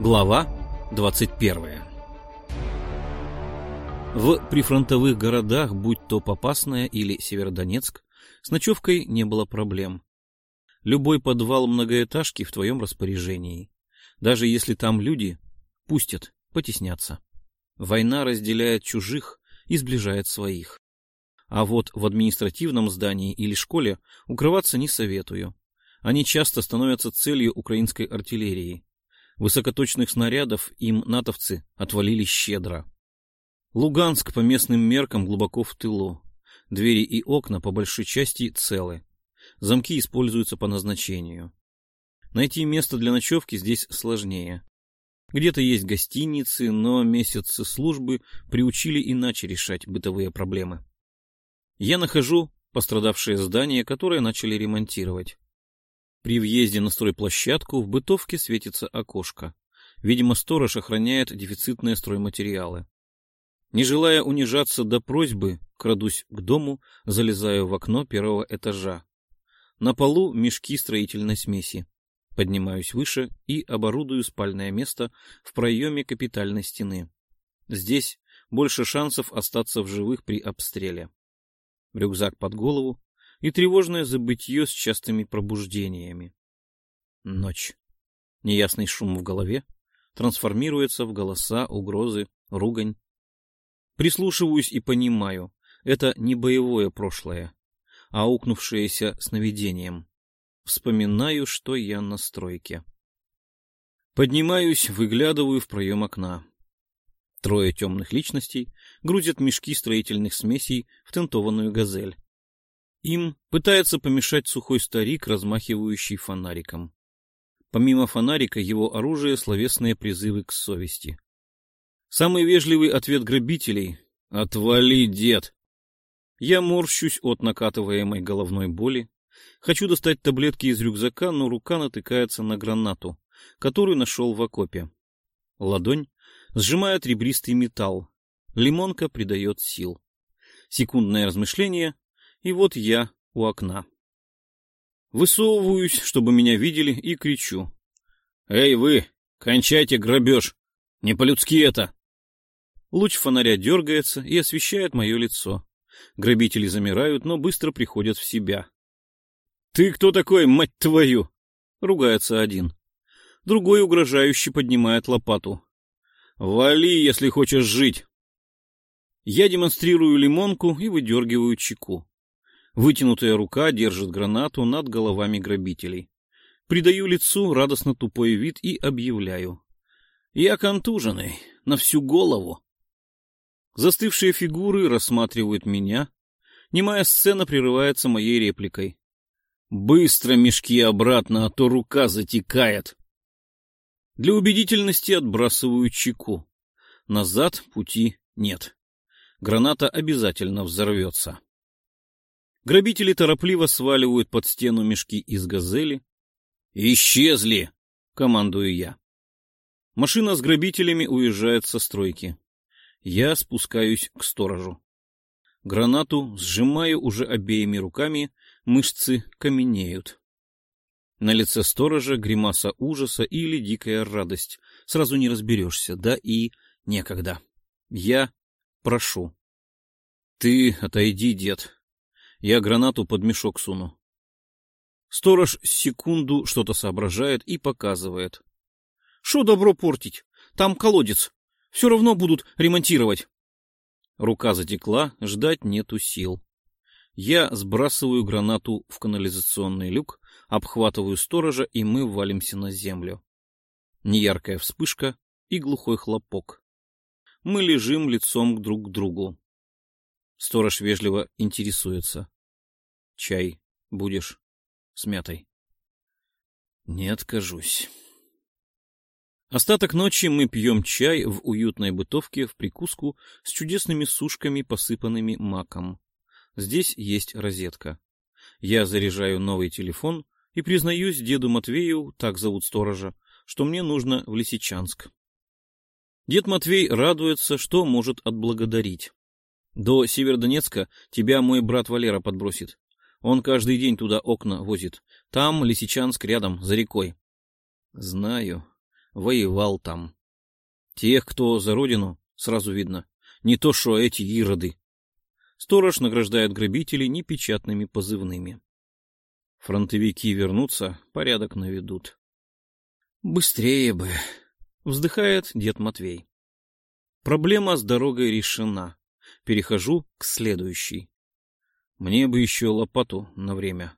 Глава 21 В прифронтовых городах, будь то Попасная или Северодонецк, с ночевкой не было проблем. Любой подвал многоэтажки в твоем распоряжении. Даже если там люди, пустят, потеснятся. Война разделяет чужих и сближает своих. А вот в административном здании или школе укрываться не советую. Они часто становятся целью украинской артиллерии. Высокоточных снарядов им натовцы отвалили щедро. Луганск по местным меркам глубоко в тылу. Двери и окна по большой части целы. Замки используются по назначению. Найти место для ночевки здесь сложнее. Где-то есть гостиницы, но месяцы службы приучили иначе решать бытовые проблемы. Я нахожу пострадавшее здание, которое начали ремонтировать. При въезде на стройплощадку в бытовке светится окошко. Видимо, сторож охраняет дефицитные стройматериалы. Не желая унижаться до просьбы, крадусь к дому, залезаю в окно первого этажа. На полу мешки строительной смеси. Поднимаюсь выше и оборудую спальное место в проеме капитальной стены. Здесь больше шансов остаться в живых при обстреле. Рюкзак под голову, и тревожное забытье с частыми пробуждениями. Ночь. Неясный шум в голове трансформируется в голоса, угрозы, ругань. Прислушиваюсь и понимаю, это не боевое прошлое, а укнувшееся сновидением. Вспоминаю, что я на стройке. Поднимаюсь, выглядываю в проем окна. Трое темных личностей грузят мешки строительных смесей в тентованную газель. Им пытается помешать сухой старик, размахивающий фонариком. Помимо фонарика, его оружие — словесные призывы к совести. Самый вежливый ответ грабителей — «Отвали, дед!» Я морщусь от накатываемой головной боли. Хочу достать таблетки из рюкзака, но рука натыкается на гранату, которую нашел в окопе. Ладонь сжимает ребристый металл. Лимонка придает сил. Секундное размышление, и вот я у окна. Высовываюсь, чтобы меня видели, и кричу. «Эй, вы! Кончайте грабеж! Не по-людски это!» Луч фонаря дергается и освещает мое лицо. Грабители замирают, но быстро приходят в себя. «Ты кто такой, мать твою?» — ругается один. Другой угрожающе поднимает лопату. «Вали, если хочешь жить!» Я демонстрирую лимонку и выдергиваю чеку. Вытянутая рука держит гранату над головами грабителей. Придаю лицу радостно тупой вид и объявляю. Я контуженный, на всю голову. Застывшие фигуры рассматривают меня. Немая сцена прерывается моей репликой. «Быстро мешки обратно, а то рука затекает!» Для убедительности отбрасываю чеку. Назад пути нет. Граната обязательно взорвется. Грабители торопливо сваливают под стену мешки из газели. «Исчезли!» — командую я. Машина с грабителями уезжает со стройки. Я спускаюсь к сторожу. Гранату сжимаю уже обеими руками, мышцы каменеют. На лице сторожа гримаса ужаса или дикая радость. Сразу не разберешься, да и некогда. Я прошу. Ты отойди, дед. Я гранату под мешок суну. Сторож секунду что-то соображает и показывает. — Шо добро портить? Там колодец. Все равно будут ремонтировать. Рука затекла, ждать нету сил. Я сбрасываю гранату в канализационный люк, обхватываю сторожа, и мы валимся на землю. Неяркая вспышка и глухой хлопок. Мы лежим лицом друг к другу. Сторож вежливо интересуется. — Чай будешь с мятой? — Не откажусь. Остаток ночи мы пьем чай в уютной бытовке в прикуску с чудесными сушками, посыпанными маком. Здесь есть розетка. Я заряжаю новый телефон и признаюсь деду Матвею, так зовут сторожа, что мне нужно в Лисичанск. Дед Матвей радуется, что может отблагодарить. До Северодонецка тебя мой брат Валера подбросит. Он каждый день туда окна возит. Там Лисичанск рядом, за рекой. Знаю. Воевал там. Тех, кто за родину, сразу видно. Не то, что эти ироды. Сторож награждает грабителей непечатными позывными. Фронтовики вернутся, порядок наведут. Быстрее бы, вздыхает дед Матвей. Проблема с дорогой решена. Перехожу к следующей. Мне бы еще лопату на время.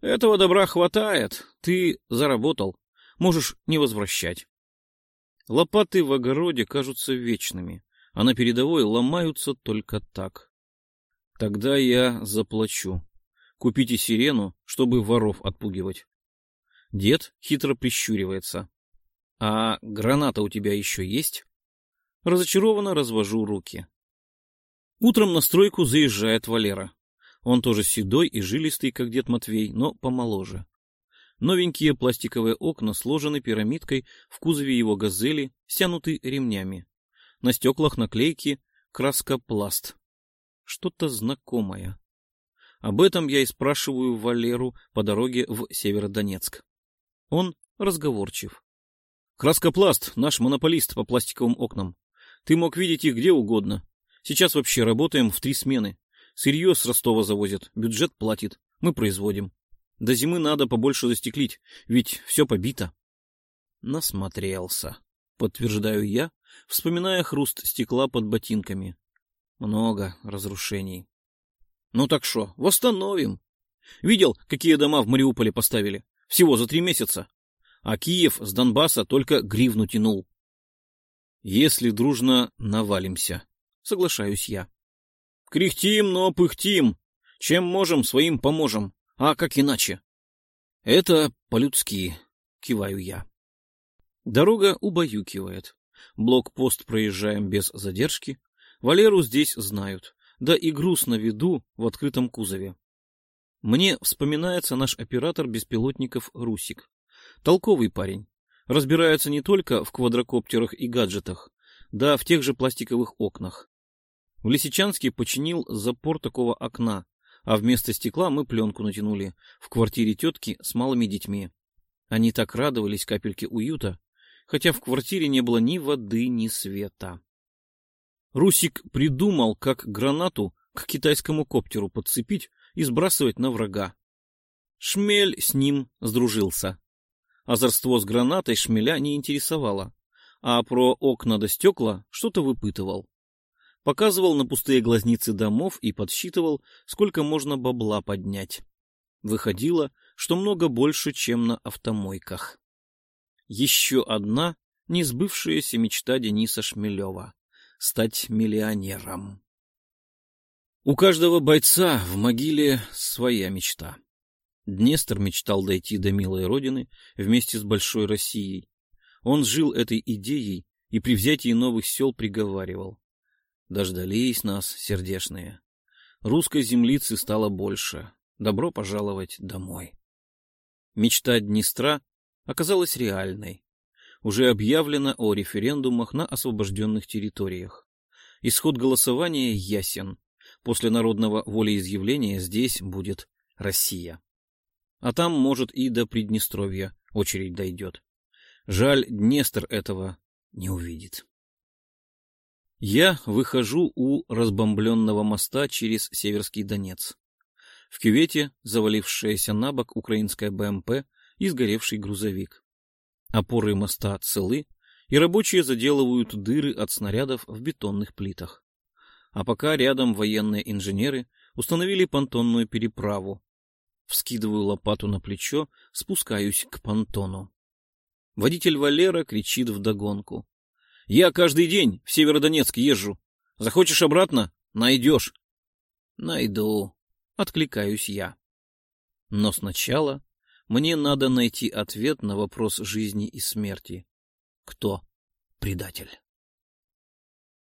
Этого добра хватает. Ты заработал. Можешь не возвращать. Лопаты в огороде кажутся вечными, а на передовой ломаются только так. Тогда я заплачу. Купите сирену, чтобы воров отпугивать. Дед хитро прищуривается. А граната у тебя еще есть? Разочарованно развожу руки. Утром на стройку заезжает Валера. Он тоже седой и жилистый, как дед Матвей, но помоложе. Новенькие пластиковые окна сложены пирамидкой в кузове его газели, стянуты ремнями. На стеклах наклейки краска пласт. Что-то знакомое. Об этом я и спрашиваю Валеру по дороге в Северодонецк. Он разговорчив. Краскопласт, наш монополист по пластиковым окнам. Ты мог видеть их где угодно. Сейчас вообще работаем в три смены. Сырье с Ростова завозят, бюджет платит, мы производим. До зимы надо побольше застеклить, ведь все побито. Насмотрелся, подтверждаю я, вспоминая хруст стекла под ботинками. Много разрушений. Ну так что, восстановим. Видел, какие дома в Мариуполе поставили? Всего за три месяца. А Киев с Донбасса только гривну тянул. Если дружно навалимся, соглашаюсь я. Кряхтим, но пыхтим. Чем можем, своим поможем. А как иначе? Это по-людски, киваю я. Дорога убаюкивает. Блокпост проезжаем без задержки. Валеру здесь знают. Да и груз на виду в открытом кузове. Мне вспоминается наш оператор беспилотников Русик. Толковый парень. Разбирается не только в квадрокоптерах и гаджетах, да в тех же пластиковых окнах. В Лисичанске починил запор такого окна, а вместо стекла мы пленку натянули в квартире тетки с малыми детьми. Они так радовались капельке уюта, хотя в квартире не было ни воды, ни света. Русик придумал, как гранату к китайскому коптеру подцепить и сбрасывать на врага. Шмель с ним сдружился. Озорство с гранатой шмеля не интересовало, а про окна до стекла что-то выпытывал показывал на пустые глазницы домов и подсчитывал, сколько можно бабла поднять. Выходило, что много больше, чем на автомойках. Еще одна несбывшаяся мечта Дениса Шмелева — стать миллионером. У каждого бойца в могиле своя мечта. Днестр мечтал дойти до милой родины вместе с большой Россией. Он жил этой идеей и при взятии новых сел приговаривал. Дождались нас, сердешные. Русской землицы стало больше. Добро пожаловать домой. Мечта Днестра оказалась реальной. Уже объявлено о референдумах на освобожденных территориях. Исход голосования ясен. После народного волеизъявления здесь будет Россия. А там, может, и до Приднестровья очередь дойдет. Жаль, Днестр этого не увидит. Я выхожу у разбомбленного моста через Северский Донец. В кювете завалившаяся на бок украинская БМП и сгоревший грузовик. Опоры моста целы, и рабочие заделывают дыры от снарядов в бетонных плитах. А пока рядом военные инженеры установили понтонную переправу. Вскидываю лопату на плечо, спускаюсь к понтону. Водитель Валера кричит вдогонку. Я каждый день в Северодонецк езжу. Захочешь обратно — найдешь. Найду, — откликаюсь я. Но сначала мне надо найти ответ на вопрос жизни и смерти. Кто предатель?